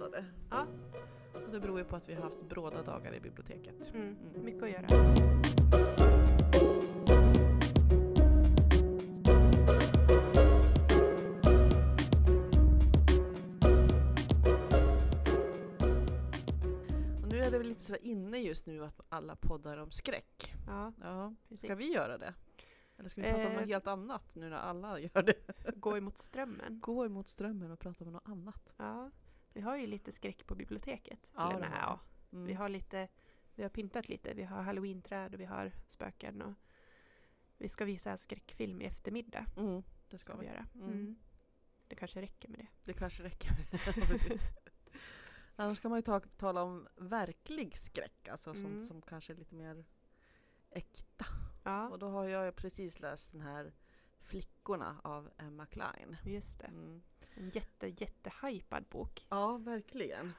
poddade. Ja. Och det beror ju på att vi har haft bråda dagar i biblioteket. Mm. Mm. Mycket att göra. Och nu är det väl lite så inne just nu att alla poddar om skräck. Ja, Ja. precis. Ska vi göra det? Eller ska vi prata om Eh. något helt annat nu när alla gör det? Gå emot strömmen. Gå emot strömmen och prata om något annat. Ja. Vi har ju lite skräck på biblioteket. Ja, Eller nej, ja. Mm. Vi har lite, vi har pyntat lite. Vi har halloweenträd och vi har spöken och vi ska visa skräckfilm i eftermiddag. Mm, det ska Ska vi vi. göra. Mm. Mm. Det kanske räcker med det. Det kanske räcker med det. Annars kan man ju ta, tala om verklig skräck, alltså Mm. sånt som kanske är lite mer äkta. Ja, Och då har jag precis läst den här Flickorna av Emma Klein. just det. Mm. En jätte, jättehypad bok. Ja, verkligen.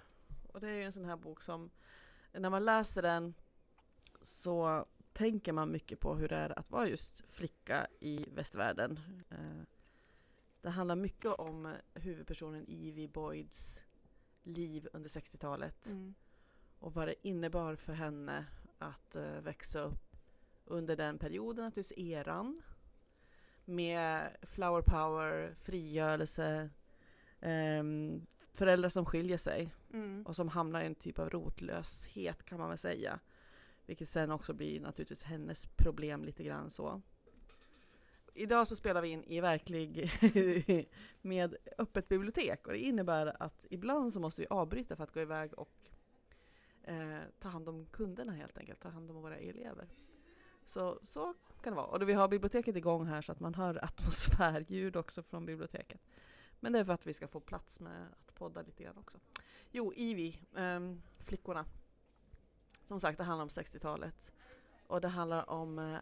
Och det är ju en sån här bok som, när man läser den så tänker man mycket på hur det är att vara just flicka i västvärlden. Eh, Det handlar mycket om huvudpersonen Evie Boyds liv under 60-talet Mm. och vad det innebar för henne att eh, växa upp under den perioden, naturligtvis eran med flower power, frigörelse, ehm, föräldrar som skiljer sig Mm. och som hamnar i en typ av rotlöshet kan man väl säga. Vilket sen också blir naturligtvis hennes problem lite grann så. Idag så spelar vi in i verklig med öppet bibliotek och det innebär att ibland så måste vi avbryta för att gå iväg och eh, ta hand om kunderna helt enkelt, ta hand om våra elever. Så, så kan det vara. Och vi har biblioteket igång här så att man hör atmosfärljud också från biblioteket. Men det är för att vi ska få plats med att podda lite grann också. Jo, Ivi, um, Flickorna. Som sagt, det handlar om 60-talet. Och det handlar om uh,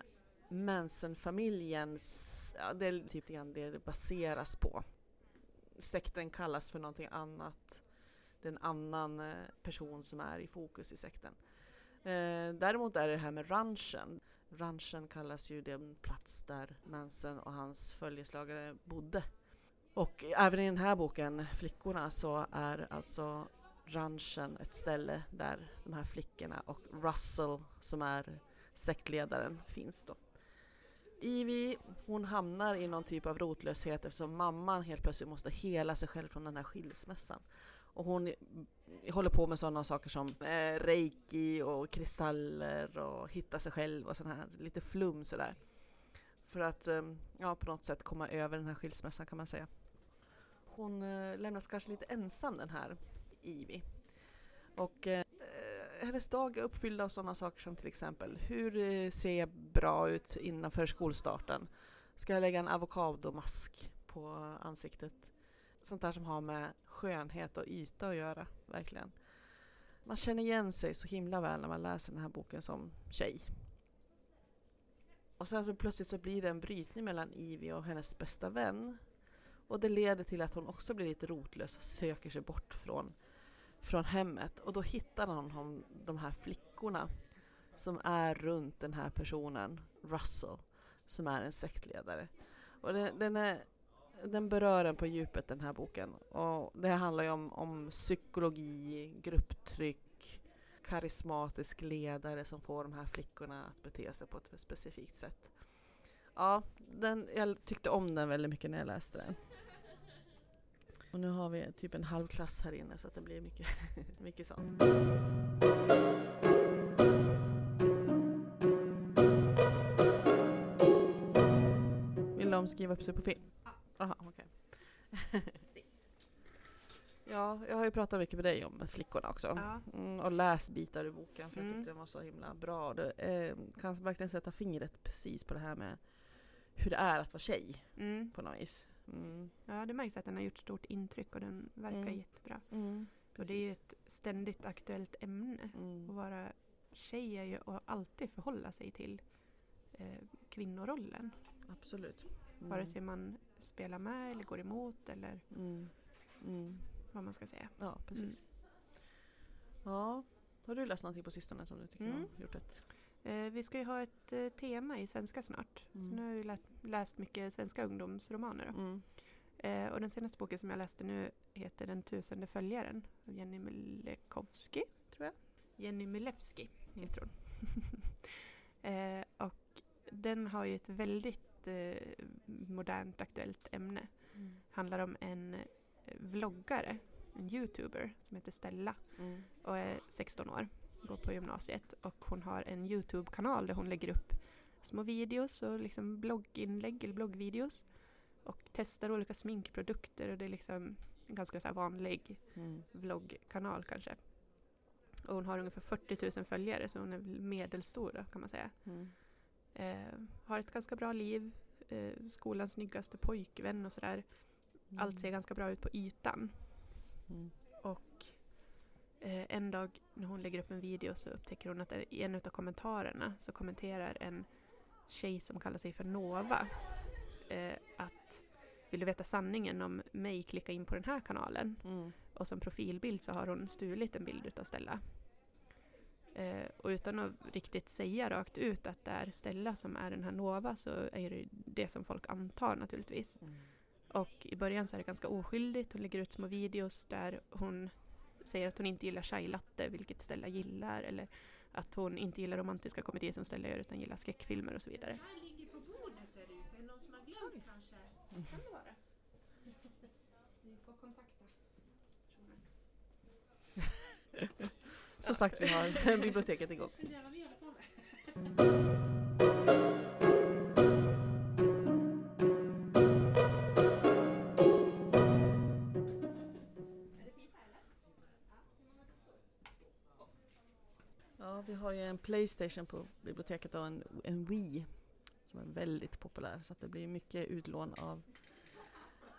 Manson-familjens, ja, det är typ grann det det baseras på. Sekten kallas för någonting annat. Det är en annan eh, person som är i fokus i sekten. Eh, däremot är det det här med ranchen. Ranchen kallas ju den plats där Manson och hans följeslagare bodde. Och även i den här boken, Flickorna, så är alltså ranchen ett ställe där de här flickorna och Russell som är sektledaren finns då. Ivy, hon hamnar i någon typ av rotlöshet eftersom mamman helt plötsligt måste hela sig själv från den här skilsmässan. Och hon håller på med sådana saker som eh, reiki och kristaller och hitta sig själv och sådana här lite flum sådär. För att eh, ja, på något sätt komma över den här skilsmässan kan man säga. Hon eh, lämnas kanske lite ensam den här Ivy. Och eh, hennes dag är uppfylld av sådana saker som till exempel hur eh, ser jag bra ut innanför skolstarten? Ska jag lägga en avokadomask på ansiktet? Sånt där som har med skönhet och yta att göra, verkligen. Man känner igen sig så himla väl när man läser den här boken som tjej. Och sen så plötsligt så blir det en brytning mellan Ivy och hennes bästa vän. Och det leder till att hon också blir lite rotlös och söker sig bort från, från hemmet. Och då hittar hon de här flickorna som är runt den här personen, Russell, som är en sektledare. Och den, den, är, den berör en på djupet den här boken. Och det handlar ju om, om psykologi, grupptryck, karismatisk ledare som får de här flickorna att bete sig på ett specifikt sätt. Ja, den, jag tyckte om den väldigt mycket när jag läste den. Och nu har vi typ en halv klass här inne så att det blir mycket, mycket sånt. Vill de skriva upp sig på film? Aha, okej. Precis. Ja, jag har ju pratat mycket med dig om flickorna också. Ja. Mm, och läst bitar ur boken för jag Mm. tyckte den var så himla bra. Det eh, kan verkligen sätta fingret precis på det här med hur det är att vara tjej Mm. på något vis. Mm. Ja, det märks att den har gjort stort intryck och den verkar Mm. jättebra. Mm. Och det är ju ett ständigt aktuellt ämne. Att vara tjej är ju att alltid förhålla sig till eh, kvinnorollen. Absolut. Mm. Vare sig man spelar med eller går emot eller Mm. Mm. vad man ska säga. Ja, precis. Mm. Ja. Har du läst någonting på sistone som du tycker Mm. har gjort ett... Eh, vi ska ju ha ett eh, tema i svenska snart. Mm. Så nu har vi läst, läst mycket svenska ungdomsromaner. Mm. Eh, och den senaste boken som jag läste nu heter Den tusende följaren av Jenny Milekowski, tror jag. Jenny Milewski heter hon. eh, och den har ju ett väldigt eh, modernt aktuellt ämne. Mm. handlar om en eh, vloggare, en youtuber som heter Stella Mm. och är 16 år, går på gymnasiet och hon har en Youtube-kanal där hon lägger upp små videos och liksom blogginlägg eller bloggvideos och testar olika sminkprodukter och det är liksom en ganska så vanlig Mm. vloggkanal kanske. Och hon har ungefär 40 000 följare så hon är medelstor då, kan man säga. Mm. Eh, har ett ganska bra liv, eh, skolans snyggaste pojkvän och sådär. Allt ser ganska bra ut på ytan. Mm. Och eh, en dag när hon lägger upp en video så upptäcker hon att i en av kommentarerna så kommenterar en tjej som kallar sig för Nova eh, att vill du veta sanningen om mig, klicka in på den här kanalen. Mm. Och som profilbild så har hon stulit en bild utav Stella. Eh, och utan att riktigt säga rakt ut att det är Stella som är den här Nova så är det det som folk antar naturligtvis. Mm. Och i början så är det ganska oskyldigt. Hon lägger ut små videos där hon säger att hon inte gillar chai latte, vilket Stella gillar. Eller att hon inte gillar romantiska komedier som Stella gör utan gillar skräckfilmer och så vidare. här ligger på bordet där ute. Är det någon som har glömt kanske? Kan det vara? Ni får kontakta personen. Som sagt, vi har biblioteket igång. Ja, vi har ju en Playstation på biblioteket och en, en Wii som är väldigt populär så att det blir mycket utlån av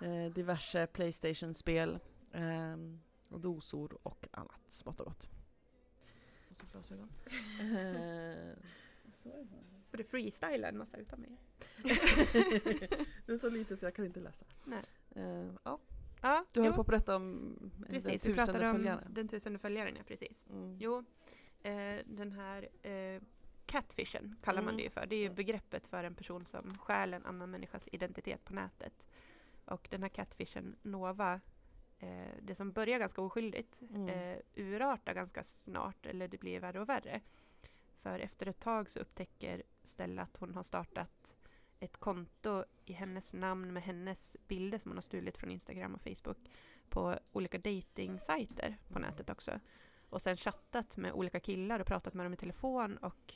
eh, diverse Playstation-spel eh, och dosor och annat smått och gott. Så glasögon. Eh, För det freestylar en massa utan mig. det är så lite så jag kan inte läsa. Nej. Eh, ja, Ja, du höll på att berätta om precis. den Vi tusende pratade om följaren. den tusende följaren, ja precis. Mm. Jo, eh, den här eh, catfishen kallar man Mm. det ju för. Det är ju begreppet för en person som stjäl en annan människas identitet på nätet. Och den här catfishen, Nova, eh, det som börjar ganska oskyldigt Mm. eh, urartar ganska snart, eller det blir värre och värre. För efter ett tag så upptäcker Stella att hon har startat ett konto i hennes namn med hennes bilder som hon har stulit från Instagram och Facebook på olika dating-sajter på nätet också. Och sen chattat med olika killar och pratat med dem i telefon och,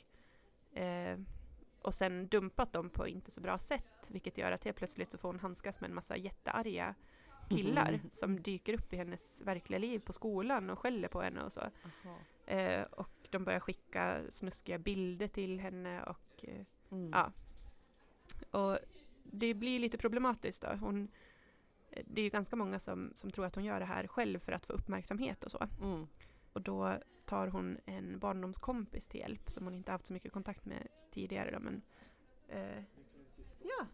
eh, och sen dumpat dem på inte så bra sätt. Vilket gör att helt plötsligt så får hon handskas med en massa jättearga killar Mhm. som dyker upp i hennes verkliga liv på skolan och skäller på henne och så. Eh, och de börjar skicka snuskiga bilder till henne och eh, Mm. Ja. Och det blir lite problematiskt då. Hon, eh, det är ju ganska många som, som tror att hon gör det här själv för att få uppmärksamhet och så. Mm. Och då tar hon en barndomskompis till hjälp som hon inte haft så mycket kontakt med tidigare då, men eh, Ja,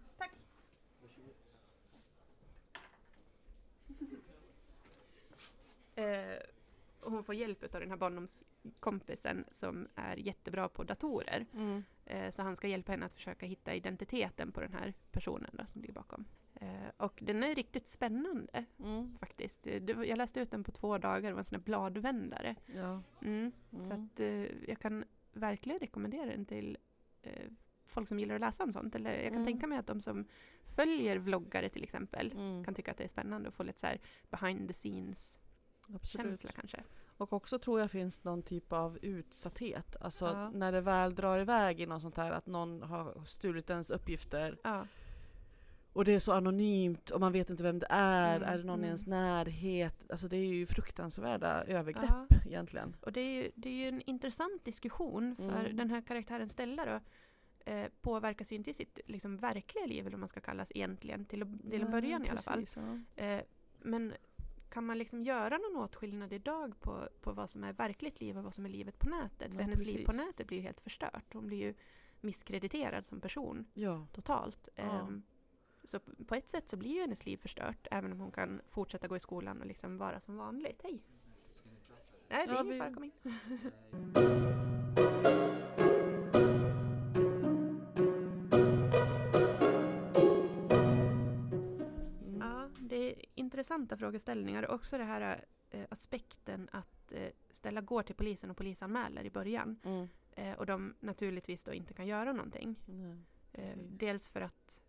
eh, och hon får hjälp av den här barndomskompisen som är jättebra på datorer. Mm. Eh, Så han ska hjälpa henne att försöka hitta identiteten på den här personen då, som ligger bakom. Eh, Och den är riktigt spännande Mm. faktiskt. Det- det Jag läste ut den på två dagar, det var en sån här bladvändare. Ja. Mm. Så Mm. att eh, jag kan verkligen rekommendera den till eh, folk som gillar att läsa om sånt. Eller jag kan Mm. tänka mig att de som följer vloggare till exempel Mm. kan tycka att det är spännande att få lite så här behind the scenes Absolut. känsla kanske. Och också tror jag finns någon typ av utsatthet. Alltså Ja. när det väl drar iväg i något sånt här att någon har stulit ens uppgifter Ja, och det är så anonymt och man vet inte vem det är. Mm, Är det någon i mm. ens närhet? Alltså det är ju fruktansvärda övergrepp Ja. egentligen. Och det är, ju, det är ju en intressant diskussion för Mm. den här karaktären Stella då eh, påverkas ju inte i sitt liksom, verkliga liv eller vad man ska kallas egentligen till, till en början i alla fall. ja. Eh, men kan man liksom göra någon åtskillnad idag på, på vad som är verkligt liv och vad som är livet på nätet? För Ja, hennes liv på precis. nätet blir ju helt förstört. Hon blir ju misskrediterad som person Ja. totalt. Ja. Ehm, så på ett sätt så blir ju hennes liv förstört även om hon kan fortsätta gå i skolan och liksom vara som vanligt. Hej! Nej, det är ingen fara, kom in. intressanta frågeställningar. Och också det här eh, aspekten att eh, Stella går till polisen och polisanmäler i början. Mm. Eh, och de naturligtvis då inte kan göra någonting. Precis. dels för att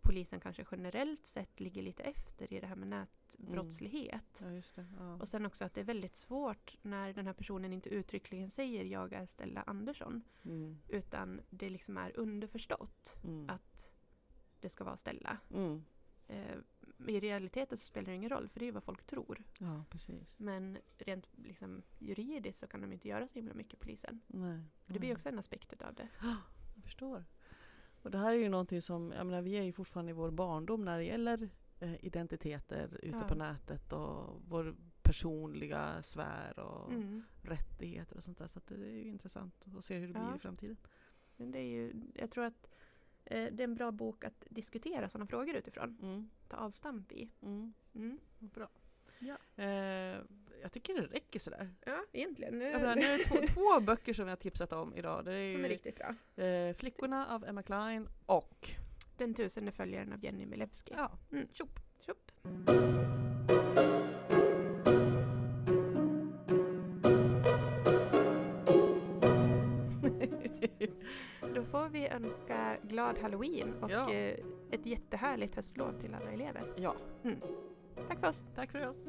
polisen kanske generellt sett ligger lite efter i det här med nätbrottslighet. Ja, just det. Ja. Och sen också att det är väldigt svårt när den här personen inte uttryckligen säger jag är Stella Andersson. Mm. Utan det liksom är underförstått Mm. att det ska vara Stella. Mm. Eh, I realiteten så spelar det ingen roll för det är vad folk tror. Ja, precis. Men rent liksom, juridiskt så kan de inte göra så himla mycket polisen. Nej. Det blir Nej. också en aspekt utav det. Jag förstår. Och det här är ju någonting som, jag menar vi är ju fortfarande i vår barndom när det gäller eh, identiteter ute Ja. på nätet och vår personliga sfär och Mm. rättigheter och sånt där. Så det är ju intressant att se hur det Ja. blir i framtiden. Men det är ju, jag tror att det är en bra bok att diskutera sådana frågor utifrån. Mm. Ta avstamp i. Mm. Mm. Bra. Ja. Eh, jag tycker det räcker sådär. Ja, egentligen. Nu, menar, nu är det två, två böcker som jag har tipsat om idag. Det är som är ju riktigt bra. eh, Flickorna av Emma Klein och Den tusende följaren av Jenny Milewski. ja, Mm. tjopp. Tjopp. Då får vi önska glad halloween och Ja. eh, ett jättehärligt höstlov till alla elever. ja, Tack för oss! tack för oss.